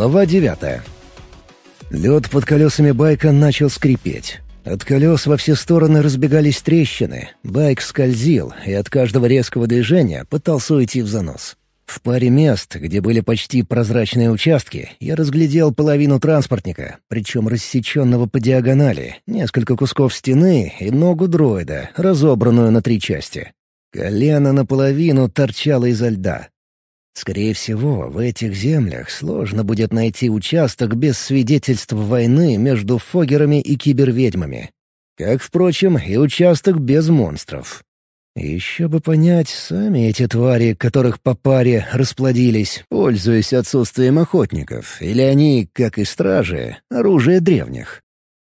Глава девятая. Лед под колесами байка начал скрипеть. От колес во все стороны разбегались трещины, байк скользил и от каждого резкого движения пытался уйти в занос. В паре мест, где были почти прозрачные участки, я разглядел половину транспортника, причем рассеченного по диагонали, несколько кусков стены и ногу дроида, разобранную на три части. Колено наполовину торчало изо льда. Скорее всего, в этих землях сложно будет найти участок без свидетельств войны между фогерами и киберведьмами. Как, впрочем, и участок без монстров. Еще бы понять, сами эти твари, которых по паре расплодились, пользуясь отсутствием охотников, или они, как и стражи, оружие древних.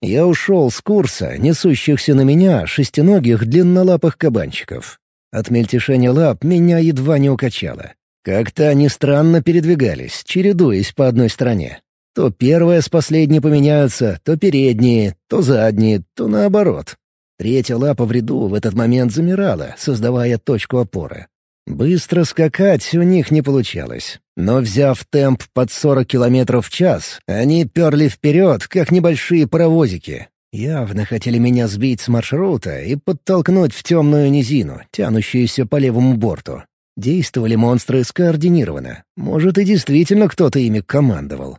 Я ушел с курса, несущихся на меня шестиногих длиннолапых кабанчиков. От мельтешения лап меня едва не укачало. Как-то они странно передвигались, чередуясь по одной стороне. То первая с последней поменяются, то передние, то задние, то наоборот. Третья лапа в ряду в этот момент замирала, создавая точку опоры. Быстро скакать у них не получалось. Но взяв темп под 40 км в час, они перли вперед, как небольшие паровозики. Явно хотели меня сбить с маршрута и подтолкнуть в темную низину, тянущуюся по левому борту. Действовали монстры скоординированно. Может, и действительно кто-то ими командовал.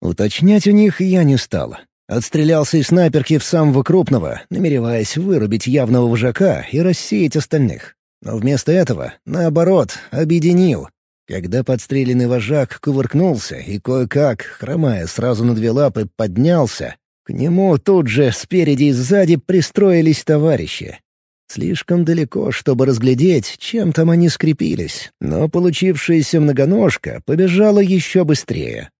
Уточнять у них я не стал. Отстрелялся из снайперки в самого крупного, намереваясь вырубить явного вожака и рассеять остальных. Но вместо этого, наоборот, объединил. Когда подстреленный вожак кувыркнулся и кое-как, хромая сразу на две лапы, поднялся, к нему тут же спереди и сзади пристроились товарищи. Слишком далеко, чтобы разглядеть, чем там они скрепились, но получившаяся многоножка побежала еще быстрее.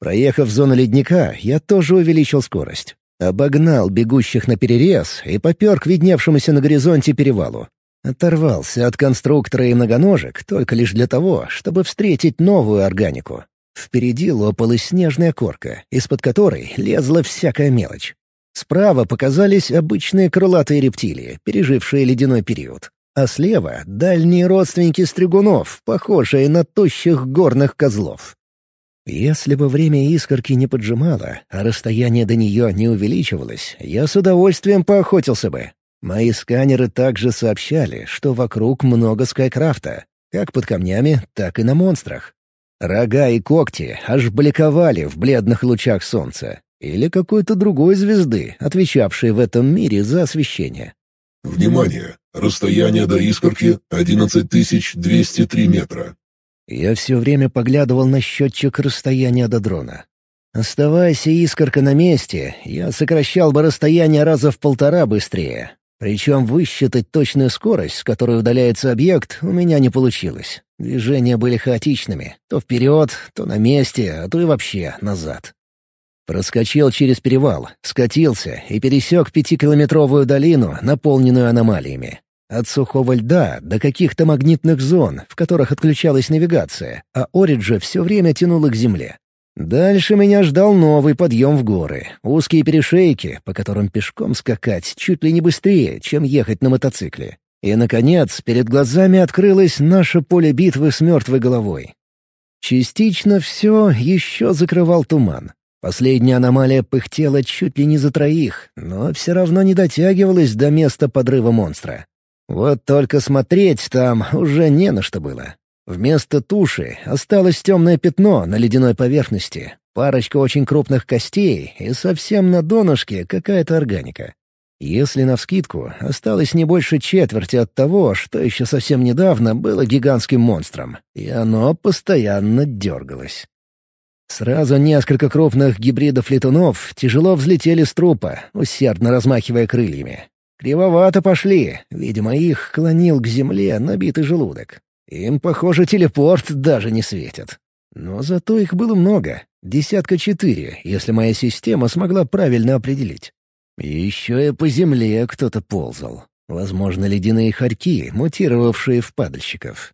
Проехав зону ледника, я тоже увеличил скорость. Обогнал бегущих на перерез и попер к видневшемуся на горизонте перевалу. Оторвался от конструктора и многоножек только лишь для того, чтобы встретить новую органику. Впереди лопалась снежная корка, из-под которой лезла всякая мелочь. Справа показались обычные крылатые рептилии, пережившие ледяной период. А слева — дальние родственники стригунов, похожие на тощих горных козлов. Если бы время искорки не поджимало, а расстояние до нее не увеличивалось, я с удовольствием поохотился бы. Мои сканеры также сообщали, что вокруг много скайкрафта, как под камнями, так и на монстрах. Рога и когти аж бликовали в бледных лучах солнца, или какой-то другой звезды, отвечавшей в этом мире за освещение. «Внимание! Расстояние до искорки — 11203 метра». Я все время поглядывал на счетчик расстояния до дрона. Оставаясь искорка на месте, я сокращал бы расстояние раза в полтора быстрее. Причем высчитать точную скорость, с которой удаляется объект, у меня не получилось. Движения были хаотичными. То вперед, то на месте, а то и вообще назад. Проскочил через перевал, скатился и пересек пятикилометровую долину, наполненную аномалиями. От сухого льда до каких-то магнитных зон, в которых отключалась навигация, а Ориджа все время тянула к земле. Дальше меня ждал новый подъем в горы, узкие перешейки, по которым пешком скакать чуть ли не быстрее, чем ехать на мотоцикле. И, наконец, перед глазами открылось наше поле битвы с мертвой головой. Частично все еще закрывал туман, Последняя аномалия пыхтела чуть ли не за троих, но все равно не дотягивалась до места подрыва монстра. Вот только смотреть там уже не на что было. Вместо туши осталось темное пятно на ледяной поверхности, парочка очень крупных костей и совсем на донышке какая-то органика. Если навскидку, осталось не больше четверти от того, что еще совсем недавно было гигантским монстром, и оно постоянно дергалось. Сразу несколько крупных гибридов-летунов тяжело взлетели с трупа, усердно размахивая крыльями. Кривовато пошли, видимо, их клонил к земле набитый желудок. Им, похоже, телепорт даже не светит. Но зато их было много, десятка четыре, если моя система смогла правильно определить. Еще и по земле кто-то ползал. Возможно, ледяные хорьки, мутировавшие в падальщиков.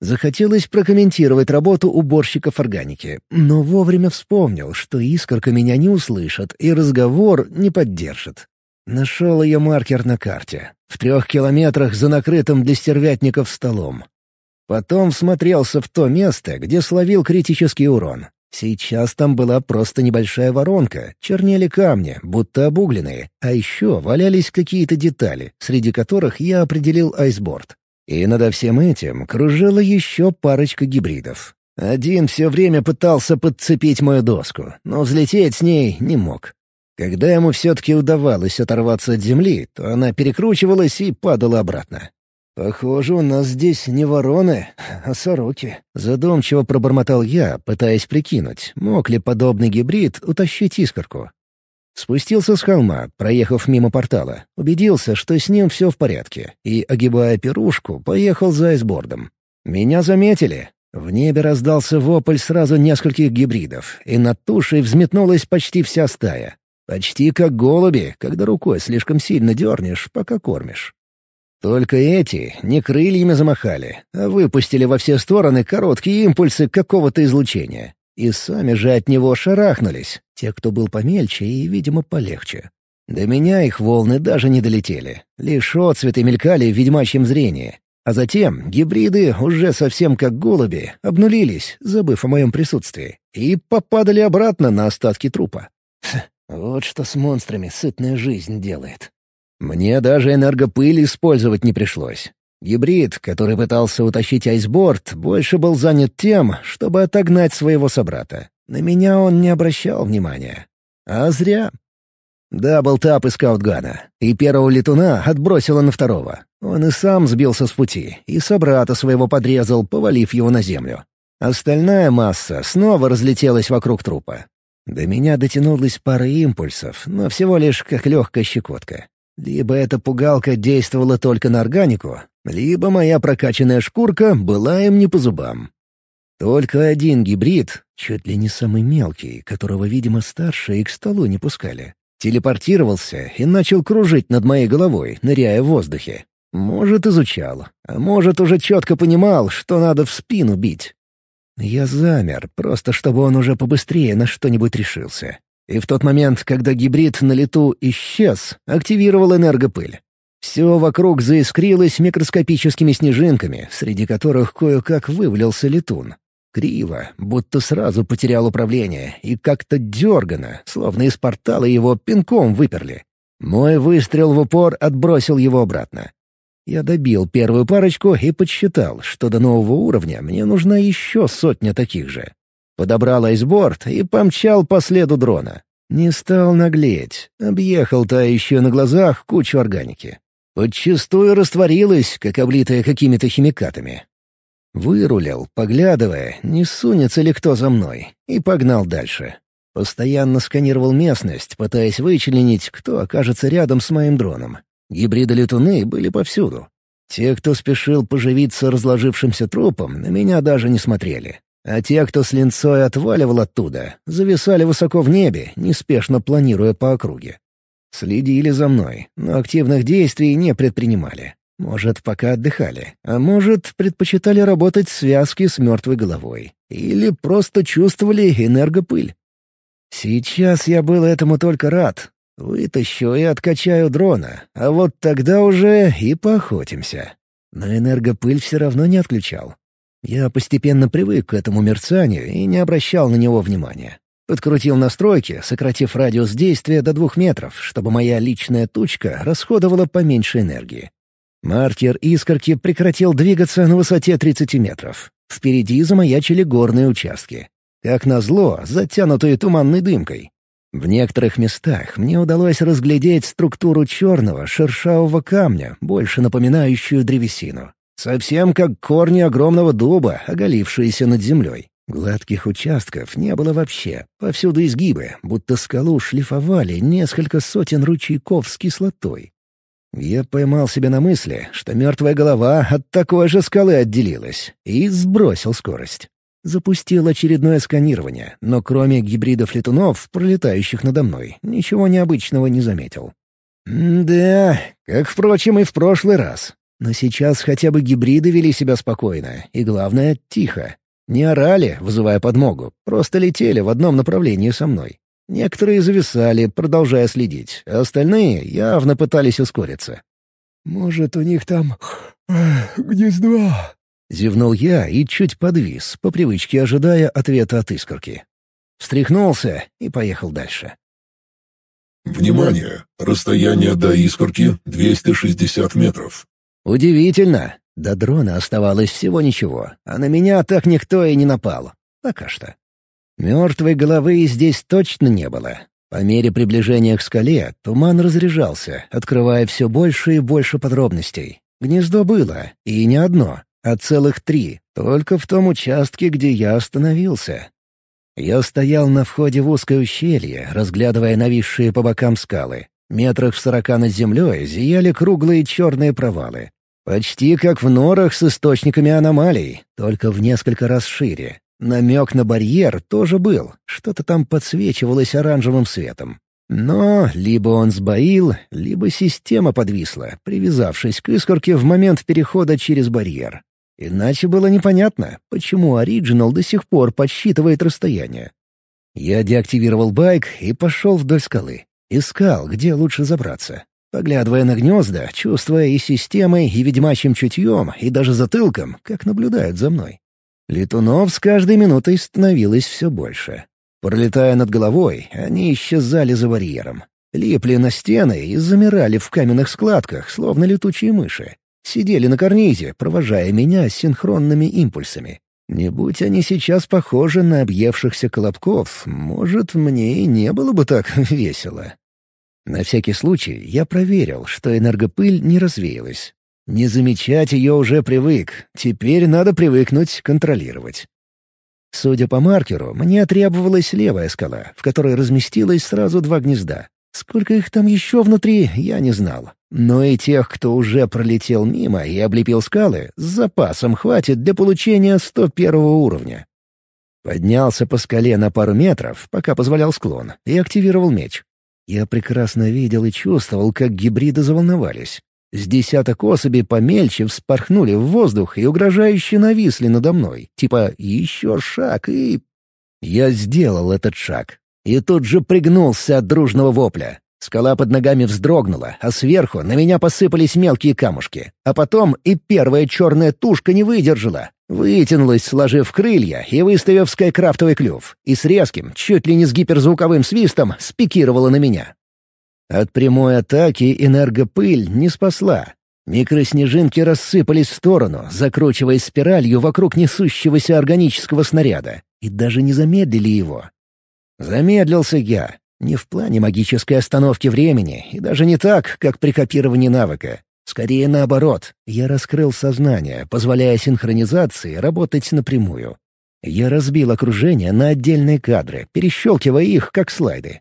Захотелось прокомментировать работу уборщиков органики, но вовремя вспомнил, что искорка меня не услышит и разговор не поддержит. Нашел ее маркер на карте, в трех километрах за накрытым для стервятников столом. Потом всмотрелся в то место, где словил критический урон. Сейчас там была просто небольшая воронка, чернели камни, будто обугленные, а еще валялись какие-то детали, среди которых я определил айсборд. И над всем этим кружила еще парочка гибридов. Один все время пытался подцепить мою доску, но взлететь с ней не мог. Когда ему все-таки удавалось оторваться от земли, то она перекручивалась и падала обратно. «Похоже, у нас здесь не вороны, а сороки», — задумчиво пробормотал я, пытаясь прикинуть, мог ли подобный гибрид утащить искорку. Спустился с холма, проехав мимо портала, убедился, что с ним все в порядке, и, огибая пирушку, поехал за айсбордом. Меня заметили. В небе раздался вопль сразу нескольких гибридов, и над тушей взметнулась почти вся стая. Почти как голуби, когда рукой слишком сильно дернешь, пока кормишь. Только эти не крыльями замахали, а выпустили во все стороны короткие импульсы какого-то излучения. И сами же от него шарахнулись, те, кто был помельче и, видимо, полегче. До меня их волны даже не долетели. Лишь отцветы мелькали в ведьмачьем зрении. А затем гибриды, уже совсем как голуби, обнулились, забыв о моем присутствии, и попадали обратно на остатки трупа. Вот что с монстрами сытная жизнь делает. Мне даже энергопыль использовать не пришлось. Гибрид, который пытался утащить айсборд, больше был занят тем, чтобы отогнать своего собрата. На меня он не обращал внимания. А зря. Double tap из скаутгана, и первого летуна отбросило на второго. Он и сам сбился с пути, и собрата своего подрезал, повалив его на землю. Остальная масса снова разлетелась вокруг трупа. До меня дотянулась пара импульсов, но всего лишь как легкая щекотка. Либо эта пугалка действовала только на органику, либо моя прокачанная шкурка была им не по зубам. Только один гибрид, чуть ли не самый мелкий, которого, видимо, старшие к столу не пускали, телепортировался и начал кружить над моей головой, ныряя в воздухе. Может, изучал, а может, уже четко понимал, что надо в спину бить. Я замер, просто чтобы он уже побыстрее на что-нибудь решился. И в тот момент, когда гибрид на лету исчез, активировал энергопыль. Все вокруг заискрилось микроскопическими снежинками, среди которых кое-как вывалился летун. Криво, будто сразу потерял управление, и как-то дергано, словно из портала его пинком выперли. Мой выстрел в упор отбросил его обратно. Я добил первую парочку и подсчитал, что до нового уровня мне нужна еще сотня таких же. Подобрал айсборд и помчал по следу дрона. Не стал наглеть, объехал тающую на глазах кучу органики. Подчистую растворилась, как облитая какими-то химикатами. Вырулил, поглядывая, не сунется ли кто за мной, и погнал дальше. Постоянно сканировал местность, пытаясь вычленить, кто окажется рядом с моим дроном. Гибриды-летуны были повсюду. Те, кто спешил поживиться разложившимся трупом, на меня даже не смотрели. А те, кто с линцой отваливал оттуда, зависали высоко в небе, неспешно планируя по округе. Следили за мной, но активных действий не предпринимали. Может, пока отдыхали, а может, предпочитали работать в связке с мертвой головой. Или просто чувствовали энергопыль. Сейчас я был этому только рад. Вытащу и откачаю дрона, а вот тогда уже и поохотимся. Но энергопыль все равно не отключал. Я постепенно привык к этому мерцанию и не обращал на него внимания. Подкрутил настройки, сократив радиус действия до двух метров, чтобы моя личная тучка расходовала поменьше энергии. Маркер искорки прекратил двигаться на высоте 30 метров. Впереди замаячили горные участки. Как назло, затянутые туманной дымкой. В некоторых местах мне удалось разглядеть структуру черного шершавого камня, больше напоминающую древесину. Совсем как корни огромного дуба, оголившиеся над землей. Гладких участков не было вообще, повсюду изгибы, будто скалу шлифовали несколько сотен ручейков с кислотой. Я поймал себя на мысли, что мертвая голова от такой же скалы отделилась, и сбросил скорость. Запустил очередное сканирование, но кроме гибридов-летунов, пролетающих надо мной, ничего необычного не заметил. да, как, впрочем, и в прошлый раз. Но сейчас хотя бы гибриды вели себя спокойно, и, главное, тихо. Не орали, вызывая подмогу, просто летели в одном направлении со мной. Некоторые зависали, продолжая следить, а остальные явно пытались ускориться. «Может, у них там гнездо?» Зевнул я и чуть подвис, по привычке ожидая ответа от искорки. встряхнулся и поехал дальше. Внимание! Расстояние до искорки — 260 метров. Удивительно. До дрона оставалось всего ничего, а на меня так никто и не напал. Пока что. Мертвой головы здесь точно не было. По мере приближения к скале туман разряжался, открывая все больше и больше подробностей. Гнездо было, и не одно, а целых три, только в том участке, где я остановился. Я стоял на входе в узкое ущелье, разглядывая нависшие по бокам скалы. Метрах в сорока над землей зияли круглые черные провалы. Почти как в норах с источниками аномалий, только в несколько раз шире. Намек на барьер тоже был, что-то там подсвечивалось оранжевым светом. Но либо он сбоил, либо система подвисла, привязавшись к искорке в момент перехода через барьер. Иначе было непонятно, почему Ориджинал до сих пор подсчитывает расстояние. Я деактивировал байк и пошел вдоль скалы. Искал, где лучше забраться. Поглядывая на гнезда, чувствуя и системой, и ведьмачьим чутьем, и даже затылком, как наблюдают за мной. Летунов с каждой минутой становилось все больше. Пролетая над головой, они исчезали за барьером. Липли на стены и замирали в каменных складках, словно летучие мыши. Сидели на карнизе, провожая меня синхронными импульсами. Не будь они сейчас похожи на объевшихся колобков, может, мне и не было бы так весело. На всякий случай я проверил, что энергопыль не развеялась. Не замечать ее уже привык, теперь надо привыкнуть контролировать. Судя по маркеру, мне требовалась левая скала, в которой разместилось сразу два гнезда. Сколько их там еще внутри, я не знал. Но и тех, кто уже пролетел мимо и облепил скалы, с запасом хватит для получения 101 уровня. Поднялся по скале на пару метров, пока позволял склон, и активировал меч. Я прекрасно видел и чувствовал, как гибриды заволновались. С десяток особей помельче вспорхнули в воздух и угрожающе нависли надо мной. Типа «еще шаг» и... Я сделал этот шаг. И тут же пригнулся от дружного вопля. Скала под ногами вздрогнула, а сверху на меня посыпались мелкие камушки. А потом и первая черная тушка не выдержала. Вытянулась, сложив крылья и выставив скайкрафтовый клюв. И с резким, чуть ли не с гиперзвуковым свистом, спикировала на меня. От прямой атаки энергопыль не спасла. Микроснежинки рассыпались в сторону, закручиваясь спиралью вокруг несущегося органического снаряда, и даже не замедлили его. Замедлился я. Не в плане магической остановки времени, и даже не так, как при копировании навыка. Скорее наоборот, я раскрыл сознание, позволяя синхронизации работать напрямую. Я разбил окружение на отдельные кадры, перещелкивая их, как слайды.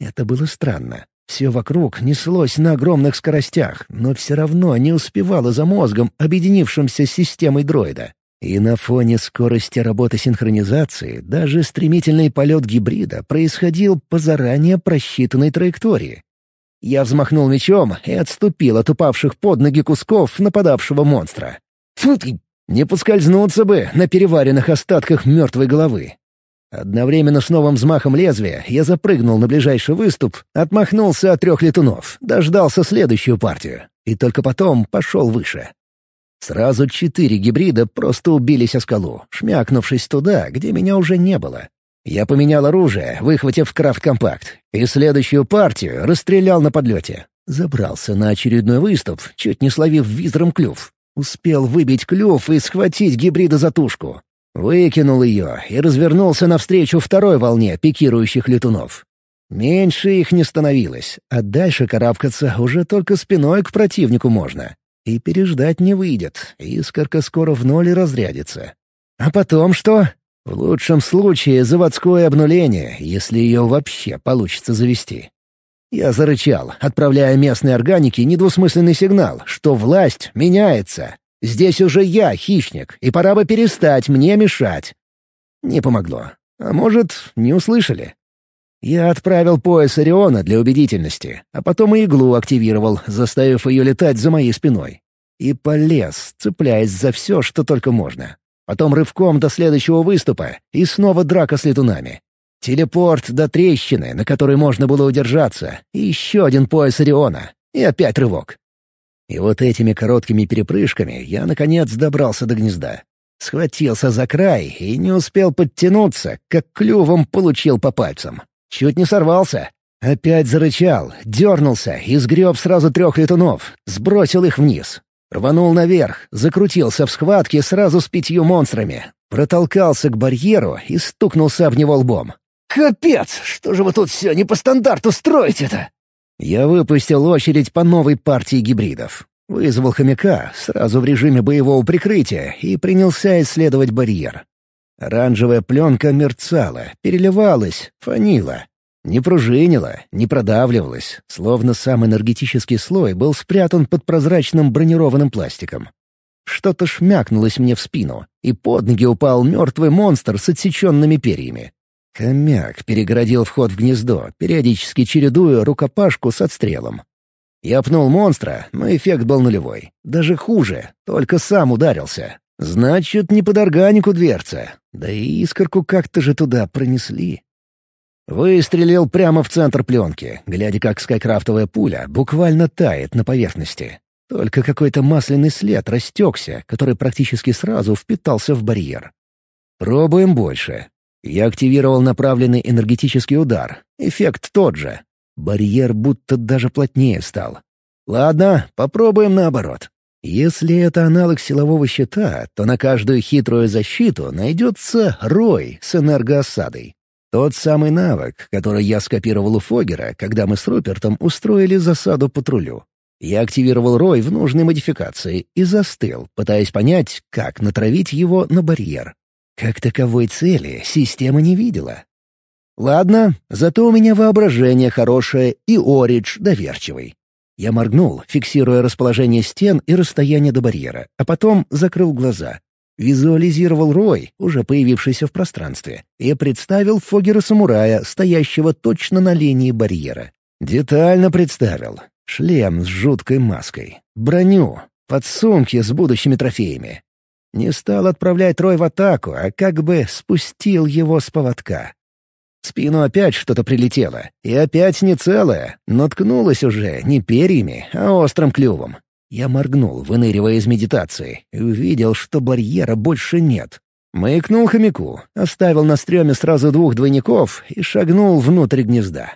Это было странно. Все вокруг неслось на огромных скоростях, но все равно не успевало за мозгом, объединившимся с системой дроида. И на фоне скорости работы синхронизации даже стремительный полет гибрида происходил по заранее просчитанной траектории. Я взмахнул мечом и отступил от упавших под ноги кусков нападавшего монстра. Фу ты! Не поскользнуться бы на переваренных остатках мертвой головы. Одновременно с новым взмахом лезвия я запрыгнул на ближайший выступ, отмахнулся от трех летунов, дождался следующую партию. И только потом пошел выше. Сразу четыре гибрида просто убились о скалу, шмякнувшись туда, где меня уже не было. Я поменял оружие, выхватив крафт-компакт, и следующую партию расстрелял на подлете. Забрался на очередной выступ, чуть не словив визором клюв. Успел выбить клюв и схватить гибрида за тушку. Выкинул ее и развернулся навстречу второй волне пикирующих летунов. Меньше их не становилось, а дальше карабкаться уже только спиной к противнику можно. И переждать не выйдет, искорка скоро в ноль разрядится. А потом что? В лучшем случае заводское обнуление, если ее вообще получится завести. Я зарычал, отправляя местной органике недвусмысленный сигнал, что власть меняется, Здесь уже я хищник, и пора бы перестать мне мешать. Не помогло. А может, не услышали. Я отправил пояс Ориона для убедительности, а потом и иглу активировал, заставив ее летать за моей спиной. И полез, цепляясь за все, что только можно. Потом рывком до следующего выступа, и снова драка с летунами. Телепорт до трещины, на которой можно было удержаться, и еще один пояс Ориона, и опять рывок. И вот этими короткими перепрыжками я, наконец, добрался до гнезда. Схватился за край и не успел подтянуться, как клювом получил по пальцам. Чуть не сорвался. Опять зарычал, дернулся и сгреб сразу трех летунов, сбросил их вниз. Рванул наверх, закрутился в схватке сразу с пятью монстрами. Протолкался к барьеру и стукнулся об него лбом. «Капец! Что же вы тут все не по стандарту строите-то?» Я выпустил очередь по новой партии гибридов. Вызвал хомяка сразу в режиме боевого прикрытия и принялся исследовать барьер. Оранжевая пленка мерцала, переливалась, фанила. Не пружинила, не продавливалась, словно сам энергетический слой был спрятан под прозрачным бронированным пластиком. Что-то шмякнулось мне в спину, и под ноги упал мертвый монстр с отсеченными перьями. Хомяк перегородил вход в гнездо, периодически чередуя рукопашку с отстрелом. Я пнул монстра, но эффект был нулевой. Даже хуже, только сам ударился. Значит, не под органику дверца. Да и искорку как-то же туда пронесли. Выстрелил прямо в центр пленки, глядя, как скайкрафтовая пуля буквально тает на поверхности. Только какой-то масляный след растекся, который практически сразу впитался в барьер. Пробуем больше. Я активировал направленный энергетический удар. Эффект тот же. Барьер будто даже плотнее стал. Ладно, попробуем наоборот. Если это аналог силового щита, то на каждую хитрую защиту найдется рой с энергоосадой. Тот самый навык, который я скопировал у Фогера, когда мы с Рупертом устроили засаду патрулю. Я активировал рой в нужной модификации и застыл, пытаясь понять, как натравить его на барьер. Как таковой цели система не видела. Ладно, зато у меня воображение хорошее и Оридж доверчивый. Я моргнул, фиксируя расположение стен и расстояние до барьера, а потом закрыл глаза, Визуализировал Рой, уже появившийся в пространстве, и представил Фогера-самурая, стоящего точно на линии барьера. Детально представил. Шлем с жуткой маской, броню, подсумки с будущими трофеями. Не стал отправлять Рой в атаку, а как бы спустил его с поводка. В спину опять что-то прилетело, и опять не целое, но ткнулось уже не перьями, а острым клювом. Я моргнул, выныривая из медитации, и увидел, что барьера больше нет. Маякнул хомяку, оставил на стреме сразу двух двойников и шагнул внутрь гнезда.